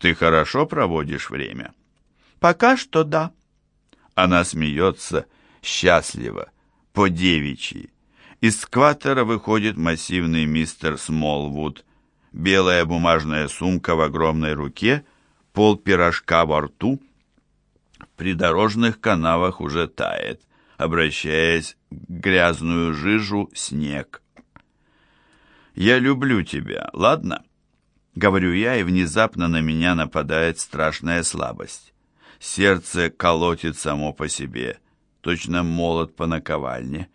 Ты хорошо проводишь время? Пока что да. Она смеется, счастливо, по-девичьи. Из скваттера выходит массивный мистер Смолвуд, белая бумажная сумка в огромной руке, пол пирожка во рту. В придорожных канавах уже тает, обращаясь к грязную жижу снег. «Я люблю тебя, ладно?» Говорю я, и внезапно на меня нападает страшная слабость. Сердце колотит само по себе, точно молот по наковальне.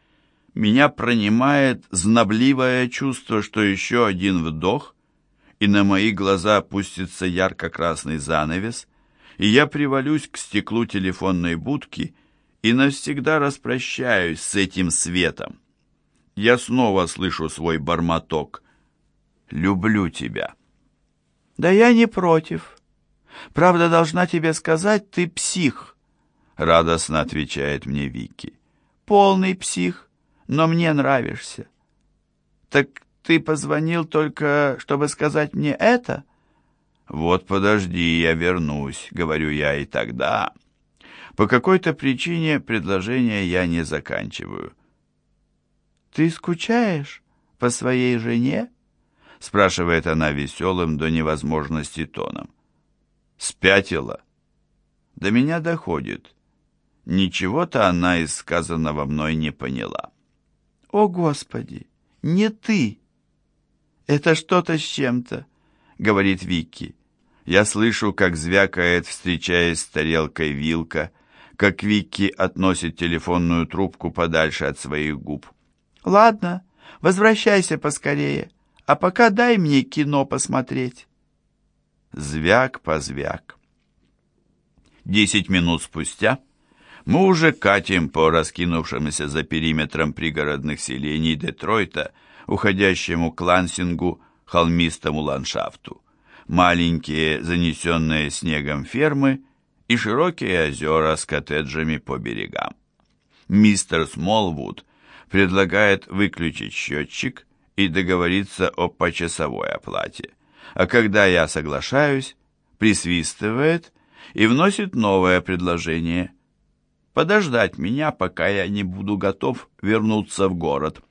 Меня пронимает знобливое чувство, что еще один вдох, и на мои глаза опустится ярко-красный занавес, и я привалюсь к стеклу телефонной будки и навсегда распрощаюсь с этим светом. Я снова слышу свой бормоток. «Люблю тебя». «Да я не против. Правда, должна тебе сказать, ты псих», — радостно отвечает мне Вики. «Полный псих, но мне нравишься». «Так ты позвонил только, чтобы сказать мне это?» «Вот подожди, я вернусь», — говорю я, и тогда... По какой-то причине предложение я не заканчиваю. «Ты скучаешь по своей жене?» Спрашивает она веселым до невозможности тоном. Спятила. До меня доходит. Ничего-то она из сказанного мной не поняла. «О, Господи, не ты!» «Это что-то с чем-то», — говорит Вики. Я слышу, как звякает, встречаясь с тарелкой вилка, как Вики относит телефонную трубку подальше от своих губ. «Ладно, возвращайся поскорее. А пока дай мне кино посмотреть. Звяк по звяк. Десять минут спустя мы уже катим по раскинувшемуся за периметром пригородных селений Детройта, уходящему к Лансингу, холмистому ландшафту. Маленькие, занесенные снегом фермы и широкие озера с коттеджами по берегам. Мистер Смолвуд предлагает выключить счетчик и договориться о почасовой оплате. А когда я соглашаюсь, присвистывает и вносит новое предложение. Подождать меня, пока я не буду готов вернуться в город.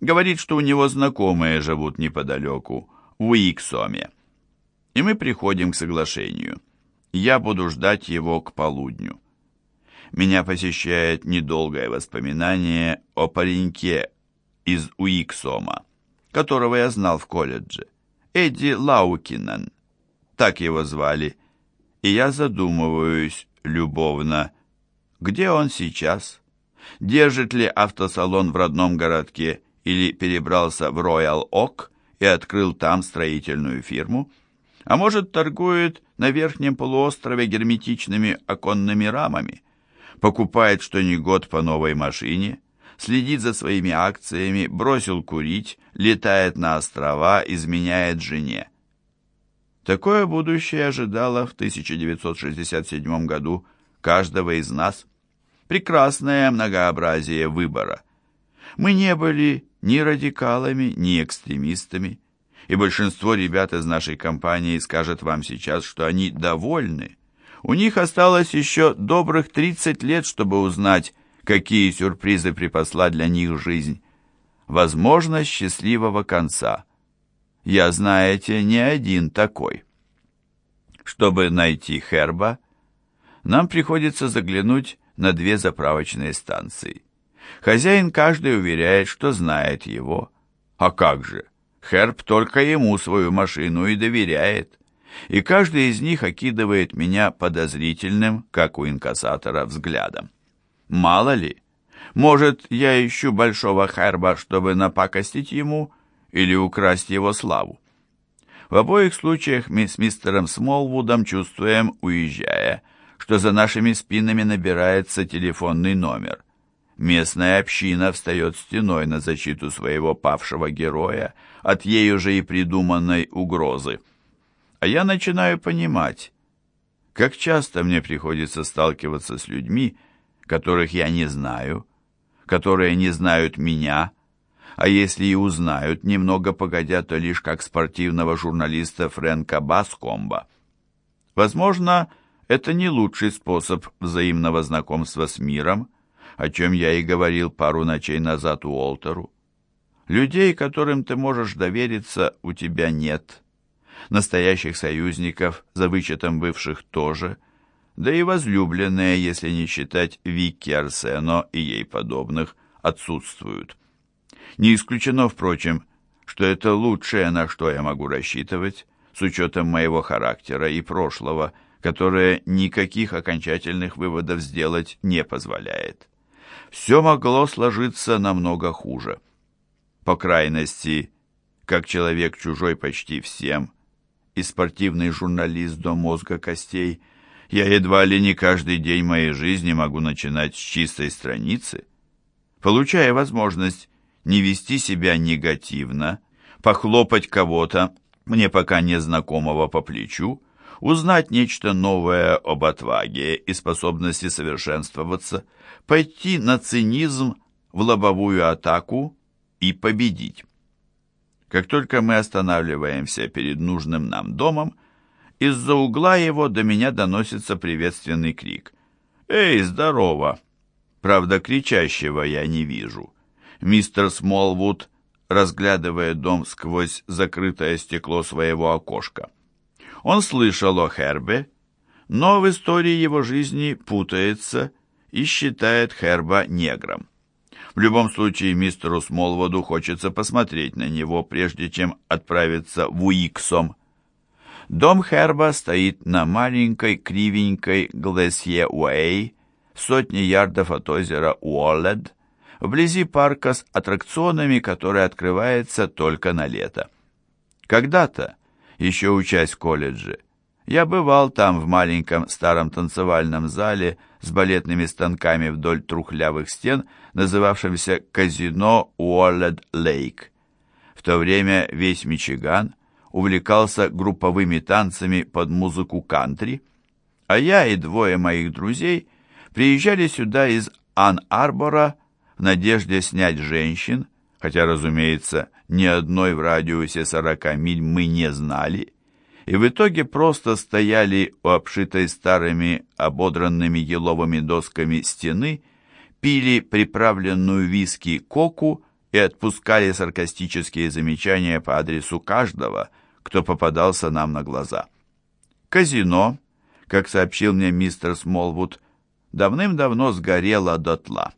Говорит, что у него знакомые живут неподалеку, в Уиксоме. И мы приходим к соглашению. Я буду ждать его к полудню. Меня посещает недолгое воспоминание о пареньке из Уиксома, которого я знал в колледже, Эдди Лаукинен, так его звали, и я задумываюсь любовно, где он сейчас, держит ли автосалон в родном городке или перебрался в Роял Ок и открыл там строительную фирму, а может торгует на верхнем полуострове герметичными оконными рамами, покупает что ни год по новой машине – следит за своими акциями, бросил курить, летает на острова, изменяет жене. Такое будущее ожидало в 1967 году каждого из нас. Прекрасное многообразие выбора. Мы не были ни радикалами, ни экстремистами, и большинство ребят из нашей компании скажет вам сейчас, что они довольны. У них осталось еще добрых 30 лет, чтобы узнать, какие сюрпризы припасла для них жизнь. Возможно, счастливого конца. Я, знаете, не один такой. Чтобы найти Херба, нам приходится заглянуть на две заправочные станции. Хозяин каждый уверяет, что знает его. А как же? Херб только ему свою машину и доверяет. И каждый из них окидывает меня подозрительным, как у инкассатора, взглядом. Мало ли, может, я ищу большого Херба, чтобы напакостить ему или украсть его славу. В обоих случаях мы с мистером Смолвудом чувствуем, уезжая, что за нашими спинами набирается телефонный номер. Местная община встает стеной на защиту своего павшего героя от ею же и придуманной угрозы. А я начинаю понимать, как часто мне приходится сталкиваться с людьми, которых я не знаю, которые не знают меня, а если и узнают немного погодя, то лишь как спортивного журналиста Фрэнка Баскомба. Возможно, это не лучший способ взаимного знакомства с миром, о чем я и говорил пару ночей назад у Уолтеру. Людей, которым ты можешь довериться, у тебя нет. Настоящих союзников, за вычетом бывших, тоже. Да и возлюбленные, если не считать Вики Арсено и ей подобных, отсутствуют. Не исключено, впрочем, что это лучшее, на что я могу рассчитывать, с учетом моего характера и прошлого, которое никаких окончательных выводов сделать не позволяет. Все могло сложиться намного хуже. По крайности, как человек чужой почти всем, и спортивный журналист до мозга костей, я едва ли не каждый день моей жизни могу начинать с чистой страницы, получая возможность не вести себя негативно, похлопать кого-то, мне пока незнакомого по плечу, узнать нечто новое об отваге и способности совершенствоваться, пойти на цинизм в лобовую атаку и победить. Как только мы останавливаемся перед нужным нам домом, из-за угла его до меня доносится приветственный крик. «Эй, здорово!» Правда, кричащего я не вижу. Мистер Смолвуд разглядывая дом сквозь закрытое стекло своего окошка. Он слышал о Хербе, но в истории его жизни путается и считает Херба негром. В любом случае, мистеру Смолвуду хочется посмотреть на него, прежде чем отправиться в Уиксом. Дом Херба стоит на маленькой кривенькой Глэсье-Уэй, сотни ярдов от озера Уоллед, вблизи парка с аттракционами, который открывается только на лето. Когда-то, еще учась в колледже, я бывал там в маленьком старом танцевальном зале с балетными станками вдоль трухлявых стен, называвшемся «Казино Уоллед Лейк». В то время весь Мичиган увлекался групповыми танцами под музыку кантри, а я и двое моих друзей приезжали сюда из Ан-Арбора, в надежде снять женщин, хотя, разумеется, ни одной в радиусе 40 миль мы не знали, и в итоге просто стояли у обшитой старыми ободранными еловыми досками стены, пили приправленную виски коку и отпускали саркастические замечания по адресу каждого, кто попадался нам на глаза. Казино, как сообщил мне мистер Смолвуд, давным-давно сгорело дотла.